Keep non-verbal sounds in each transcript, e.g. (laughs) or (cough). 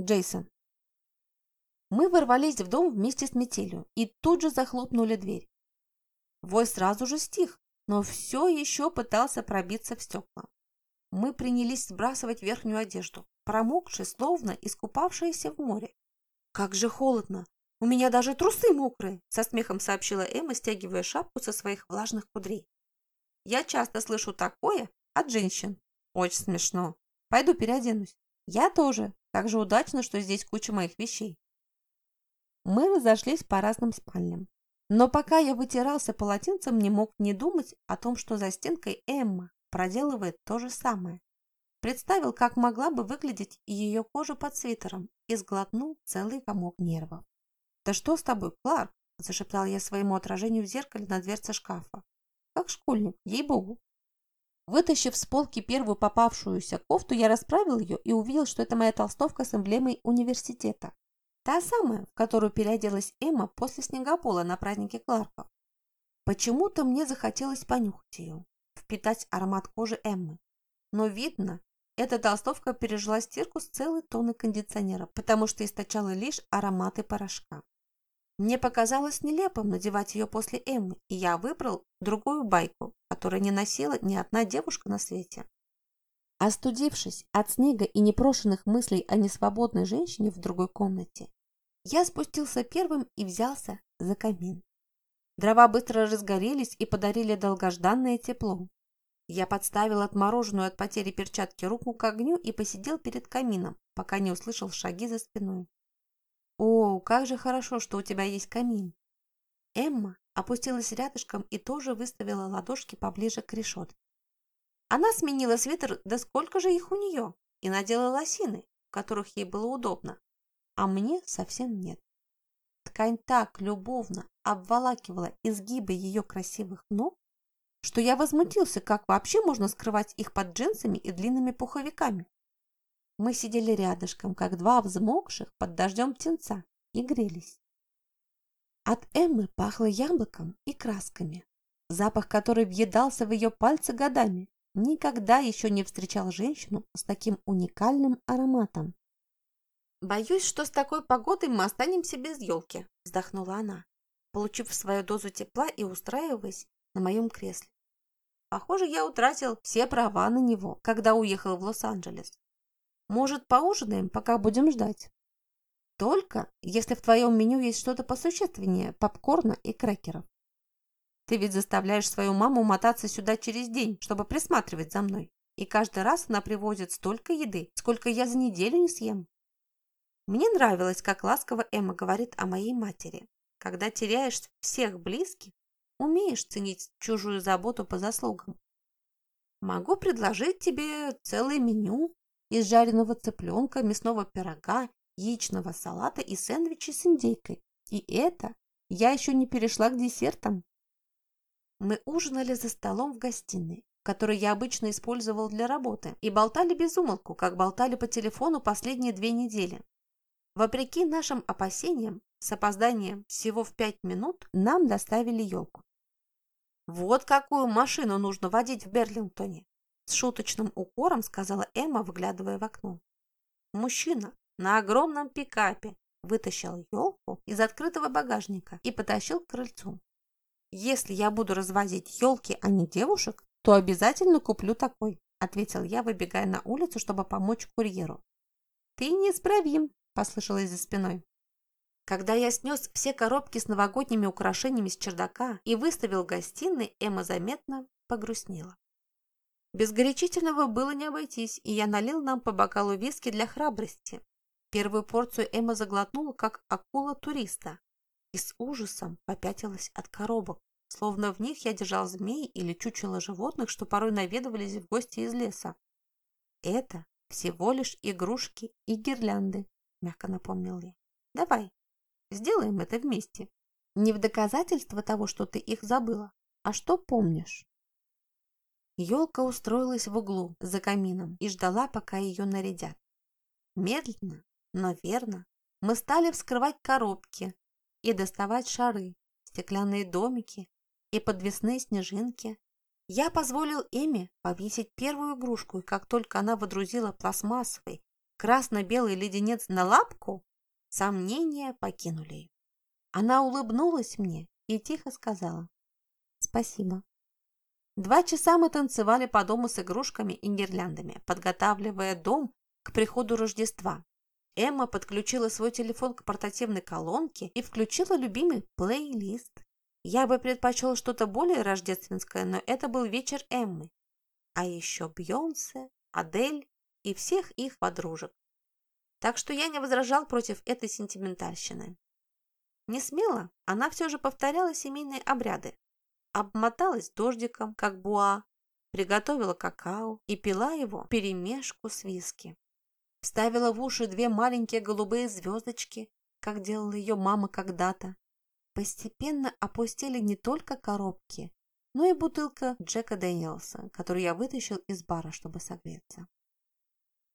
Джейсон. Мы ворвались в дом вместе с метелью и тут же захлопнули дверь. Вой сразу же стих, но все еще пытался пробиться в стекла. Мы принялись сбрасывать верхнюю одежду, промокшие, словно искупавшиеся в море. «Как же холодно! У меня даже трусы мокрые!» со смехом сообщила Эмма, стягивая шапку со своих влажных кудрей. «Я часто слышу такое от женщин. Очень смешно. Пойду переоденусь. Я тоже. Так же удачно, что здесь куча моих вещей». Мы разошлись по разным спальням. Но пока я вытирался полотенцем, не мог не думать о том, что за стенкой Эмма проделывает то же самое. Представил, как могла бы выглядеть ее кожа под свитером и сглотнул целый комок нервов. «Да что с тобой, Кларк?» – зашептал я своему отражению в зеркале на дверце шкафа. «Как школьник, ей-богу!» Вытащив с полки первую попавшуюся кофту, я расправил ее и увидел, что это моя толстовка с эмблемой университета. Та самая, в которую переоделась Эмма после снегопола на празднике Кларков. Почему-то мне захотелось понюхать ее, впитать аромат кожи Эммы. Но видно, эта толстовка пережила стирку с целой тонны кондиционера, потому что источала лишь ароматы порошка. Мне показалось нелепым надевать ее после Эммы, и я выбрал другую байку, которую не носила ни одна девушка на свете. Остудившись от снега и непрошенных мыслей о несвободной женщине в другой комнате, я спустился первым и взялся за камин. Дрова быстро разгорелись и подарили долгожданное тепло. Я подставил отмороженную от потери перчатки руку к огню и посидел перед камином, пока не услышал шаги за спиной. «О, как же хорошо, что у тебя есть камин!» Эмма опустилась рядышком и тоже выставила ладошки поближе к решетке. Она сменила свитер, да сколько же их у нее, и надела лосины, в которых ей было удобно, а мне совсем нет. Ткань так любовно обволакивала изгибы ее красивых ног, что я возмутился, как вообще можно скрывать их под джинсами и длинными пуховиками. Мы сидели рядышком, как два взмокших под дождем птенца, и грелись. От Эммы пахло яблоком и красками, запах который въедался в ее пальцы годами. Никогда еще не встречал женщину с таким уникальным ароматом. «Боюсь, что с такой погодой мы останемся без елки», – вздохнула она, получив свою дозу тепла и устраиваясь на моем кресле. «Похоже, я утратил все права на него, когда уехал в Лос-Анджелес. Может, поужинаем, пока будем ждать? Только если в твоем меню есть что-то посущественнее попкорна и крекеров. Ты ведь заставляешь свою маму мотаться сюда через день, чтобы присматривать за мной. И каждый раз она привозит столько еды, сколько я за неделю не съем. Мне нравилось, как ласково Эмма говорит о моей матери. Когда теряешь всех близких, умеешь ценить чужую заботу по заслугам. Могу предложить тебе целое меню из жареного цыпленка, мясного пирога, яичного салата и сэндвичи с индейкой. И это я еще не перешла к десертам. Мы ужинали за столом в гостиной, который я обычно использовал для работы, и болтали без умолку, как болтали по телефону последние две недели. Вопреки нашим опасениям, с опозданием всего в пять минут нам доставили елку. «Вот какую машину нужно водить в Берлингтоне!» С шуточным укором сказала Эмма, выглядывая в окно. Мужчина на огромном пикапе вытащил елку из открытого багажника и потащил к крыльцу. «Если я буду развозить елки, а не девушек, то обязательно куплю такой», ответил я, выбегая на улицу, чтобы помочь курьеру. «Ты неисправим», послышалось за спиной. Когда я снес все коробки с новогодними украшениями с чердака и выставил в гостиной, Эмма заметно погрустнела. Без горячительного было не обойтись, и я налил нам по бокалу виски для храбрости. Первую порцию Эмма заглотнула, как акула туриста, и с ужасом попятилась от коробок, словно в них я держал змей или чучело животных, что порой наведывались в гости из леса. «Это всего лишь игрушки и гирлянды», — мягко напомнил я. «Давай, сделаем это вместе. Не в доказательство того, что ты их забыла, а что помнишь». Елка устроилась в углу за камином и ждала, пока ее нарядят. Медленно, но верно, мы стали вскрывать коробки, и доставать шары, стеклянные домики и подвесные снежинки. Я позволил Эми повесить первую игрушку, и как только она водрузила пластмассовый, красно-белый леденец на лапку, сомнения покинули ее. Она улыбнулась мне и тихо сказала «Спасибо». Два часа мы танцевали по дому с игрушками и гирляндами, подготавливая дом к приходу Рождества. Эмма подключила свой телефон к портативной колонке и включила любимый плейлист. Я бы предпочел что-то более рождественское, но это был вечер Эммы. А еще Бьонсе, Адель и всех их подружек. Так что я не возражал против этой сентиментальщины. Не смело, она все же повторяла семейные обряды, обмоталась дождиком, как буа, приготовила какао и пила его перемешку с виски. Вставила в уши две маленькие голубые звездочки, как делала ее мама когда-то. Постепенно опустили не только коробки, но и бутылка Джека Дэниелса, которую я вытащил из бара, чтобы согреться.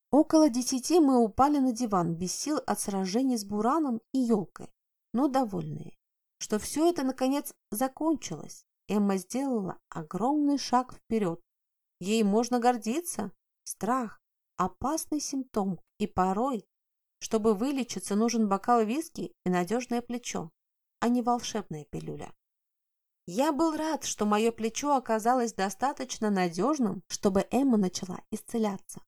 Около десяти мы упали на диван, без сил от сражений с бураном и елкой, но довольные, что все это, наконец, закончилось. Эмма сделала огромный шаг вперед. Ей можно гордиться. Страх – опасный симптом, и порой, чтобы вылечиться, нужен бокал виски и надежное плечо, а не волшебная пилюля. Я был рад, что мое плечо оказалось достаточно надежным, чтобы Эмма начала исцеляться.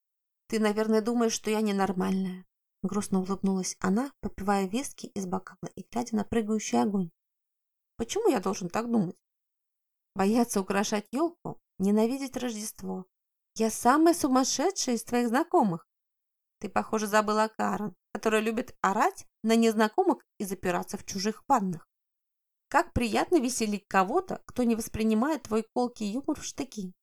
«Ты, наверное, думаешь, что я ненормальная?» Грустно улыбнулась она, попивая виски из бокала и глядя на прыгающий огонь. «Почему я должен так думать? Бояться украшать елку, ненавидеть Рождество. Я самая сумасшедшая из твоих знакомых. Ты, похоже, забыла Карен, которая любит орать на незнакомых и запираться в чужих ваннах. Как приятно веселить кого-то, кто не воспринимает твой колкий юмор в штыки.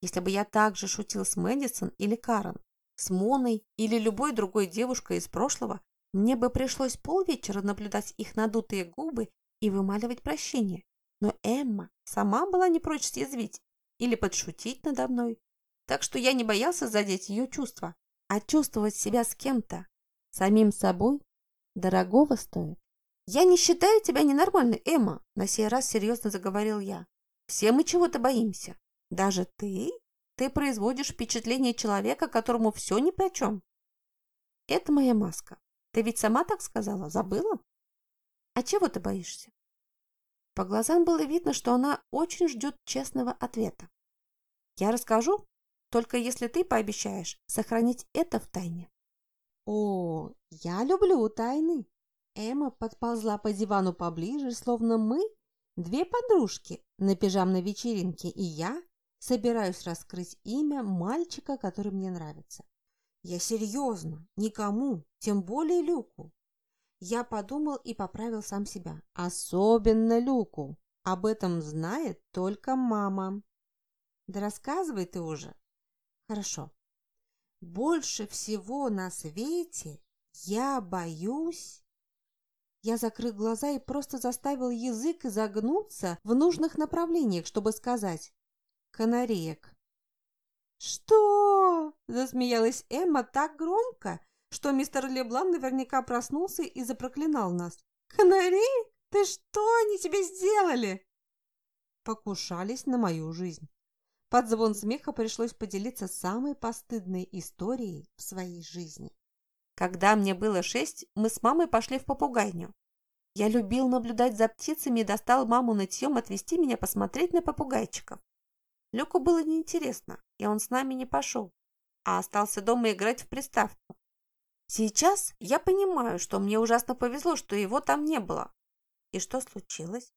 Если бы я также шутил с Мэдисон или Карен, с Моной или любой другой девушкой из прошлого, мне бы пришлось полвечера наблюдать их надутые губы и вымаливать прощение. Но Эмма сама была не прочь съязвить или подшутить надо мной, так что я не боялся задеть ее чувства, а чувствовать себя с кем-то, самим собой, дорогого стоит. «Я не считаю тебя ненормальной, Эмма», – на сей раз серьезно заговорил я. «Все мы чего-то боимся. Даже ты? Ты производишь впечатление человека, которому все ни по чем. Это моя маска. Ты ведь сама так сказала, забыла? А чего ты боишься? По глазам было видно, что она очень ждет честного ответа. Я расскажу, только если ты пообещаешь сохранить это в тайне. О, я люблю тайны. Эмма подползла по дивану поближе, словно мы две подружки на пижамной вечеринке, и я собираюсь раскрыть имя мальчика, который мне нравится. Я серьезно, никому, тем более Люку. Я подумал и поправил сам себя. Особенно Люку. Об этом знает только мама. Да рассказывай ты уже. Хорошо. Больше всего на свете я боюсь... Я закрыл глаза и просто заставил язык изогнуться в нужных направлениях, чтобы сказать «канареек». «Что?» – засмеялась Эмма так громко, что мистер Леблан наверняка проснулся и запроклинал нас. «Канарей? Ты что они тебе сделали?» Покушались на мою жизнь. Под звон смеха пришлось поделиться самой постыдной историей в своей жизни. Когда мне было шесть, мы с мамой пошли в попугайню. Я любил наблюдать за птицами и достал маму нытьем отвезти меня посмотреть на попугайчиков. Люку было неинтересно, и он с нами не пошел, а остался дома играть в приставку. Сейчас я понимаю, что мне ужасно повезло, что его там не было. И что случилось?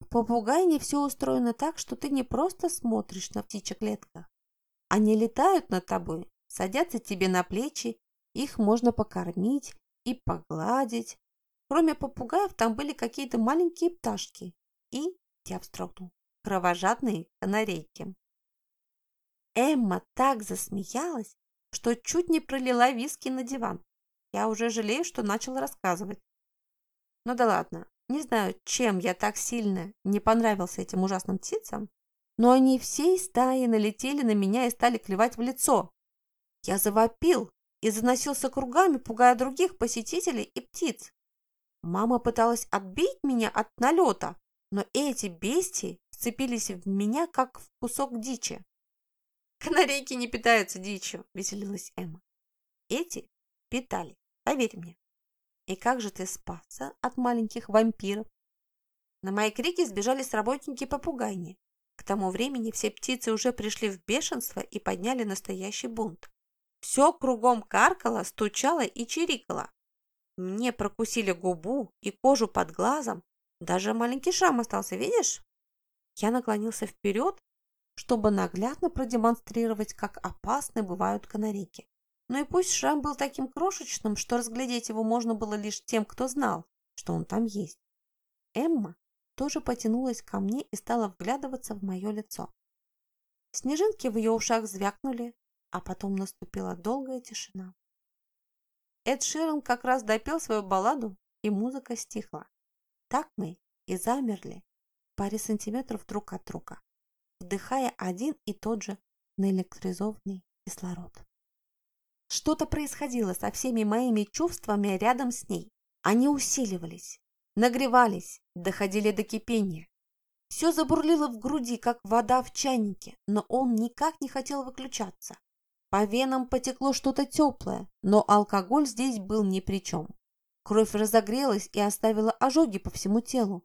В попугайне все устроено так, что ты не просто смотришь на птичьих клетках. Они летают над тобой, садятся тебе на плечи, их можно покормить и погладить. Кроме попугаев там были какие-то маленькие пташки и, я вздрогнул, кровожадные канарейки. Эмма так засмеялась, что чуть не пролила виски на диван. Я уже жалею, что начал рассказывать. Ну да ладно, не знаю, чем я так сильно не понравился этим ужасным птицам, но они всей стаей налетели на меня и стали клевать в лицо. Я завопил и заносился кругами, пугая других посетителей и птиц. Мама пыталась отбить меня от налета, но эти бестии вцепились в меня, как в кусок дичи. (laughs) «Канарейки не питаются дичью», – веселилась Эмма. «Эти питали, поверь мне. И как же ты спасся от маленьких вампиров? На мои крики сбежались работники попугайни. К тому времени все птицы уже пришли в бешенство и подняли настоящий бунт. Все кругом каркало, стучало и чирикало. Мне прокусили губу и кожу под глазом. Даже маленький шрам остался, видишь? Я наклонился вперед, чтобы наглядно продемонстрировать, как опасны бывают канарейки. Но и пусть шрам был таким крошечным, что разглядеть его можно было лишь тем, кто знал, что он там есть. Эмма тоже потянулась ко мне и стала вглядываться в мое лицо. Снежинки в ее ушах звякнули, а потом наступила долгая тишина. Эд Ширан как раз допел свою балладу, и музыка стихла. Так мы и замерли паре сантиметров друг от друга, вдыхая один и тот же наэлектризованный кислород. Что-то происходило со всеми моими чувствами рядом с ней. Они усиливались, нагревались, доходили до кипения. Все забурлило в груди, как вода в чайнике, но он никак не хотел выключаться. По венам потекло что-то теплое, но алкоголь здесь был ни при чем. Кровь разогрелась и оставила ожоги по всему телу.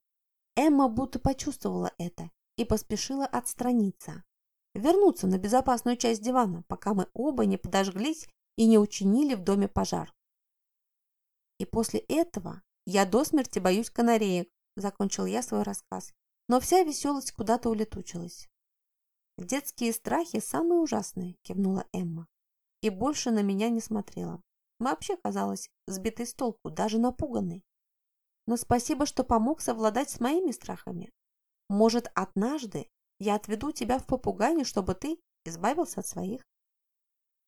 Эмма будто почувствовала это и поспешила отстраниться. Вернуться на безопасную часть дивана, пока мы оба не подожглись и не учинили в доме пожар. И после этого я до смерти боюсь канареек, закончил я свой рассказ, но вся веселость куда-то улетучилась. «Детские страхи самые ужасные», – кивнула Эмма. И больше на меня не смотрела. Вообще казалась сбитой с толку, даже напуганной. Но спасибо, что помог совладать с моими страхами. Может, однажды я отведу тебя в попугайню, чтобы ты избавился от своих?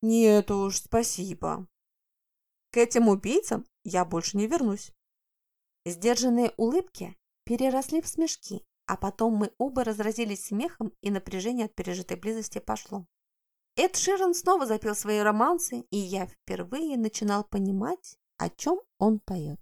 Нет уж, спасибо. К этим убийцам я больше не вернусь. Сдержанные улыбки переросли в смешки, а потом мы оба разразились смехом, и напряжение от пережитой близости пошло. Эд Ширен снова запел свои романсы, и я впервые начинал понимать, о чем он поет.